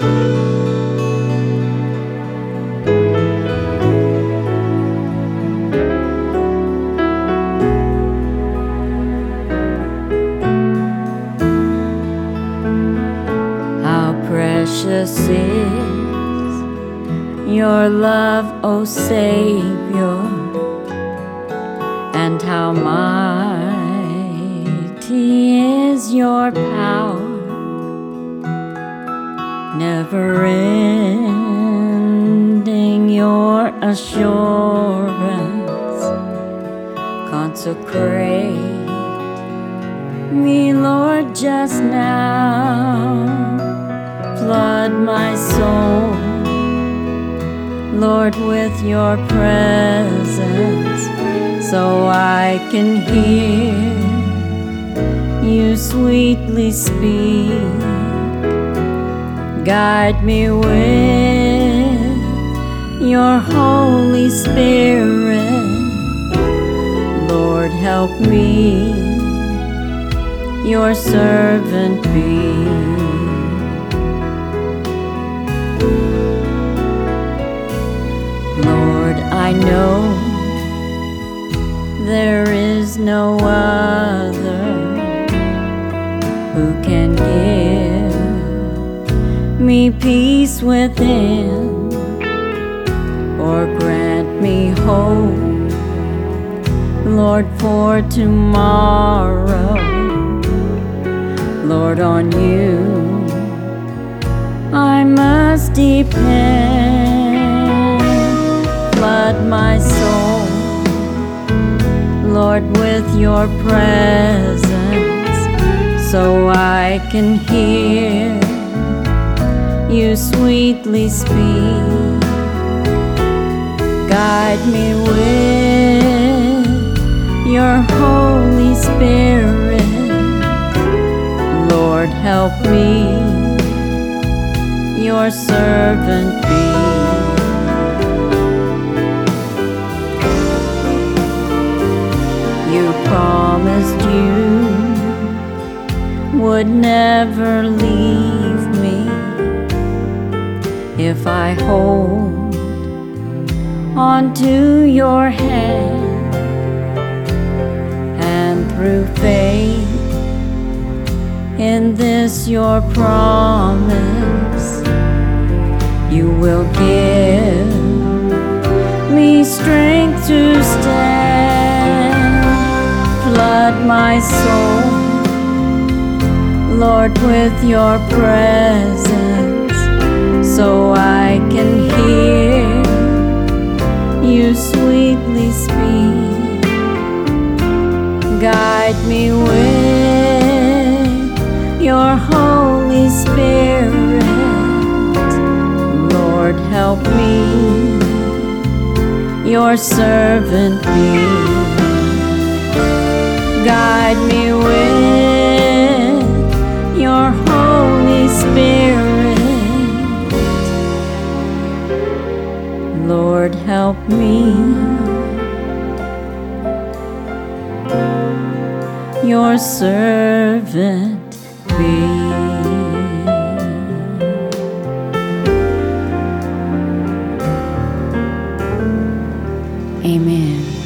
How precious is your love, O Savior, and how mighty is your power, never ending your assurance. Consecrate me, Lord, just now. Flood my soul, Lord, with your presence, so I can hear you sweetly speak. Guide me with your Holy Spirit, Lord, help me your servant be. Lord, I know there is no other who can give me peace within or grant me hope, Lord, for tomorrow. Lord, on you I must depend. Flood my soul, Lord, with your presence, so I can hear you sweetly speak. Guide me with your Holy Spirit. Lord, help me, your servant be. You promised you would never leave if I hold onto your hand and through faith in this your promise you will give me strength to stand. Flood my soul lord with your presence so i can hear you sweetly speak guide me with your Holy Spirit. Lord, help me, your servant be. Guide me help me. Your servant be. Amen.